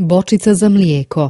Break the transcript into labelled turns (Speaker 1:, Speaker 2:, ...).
Speaker 1: bočica za mlijeko.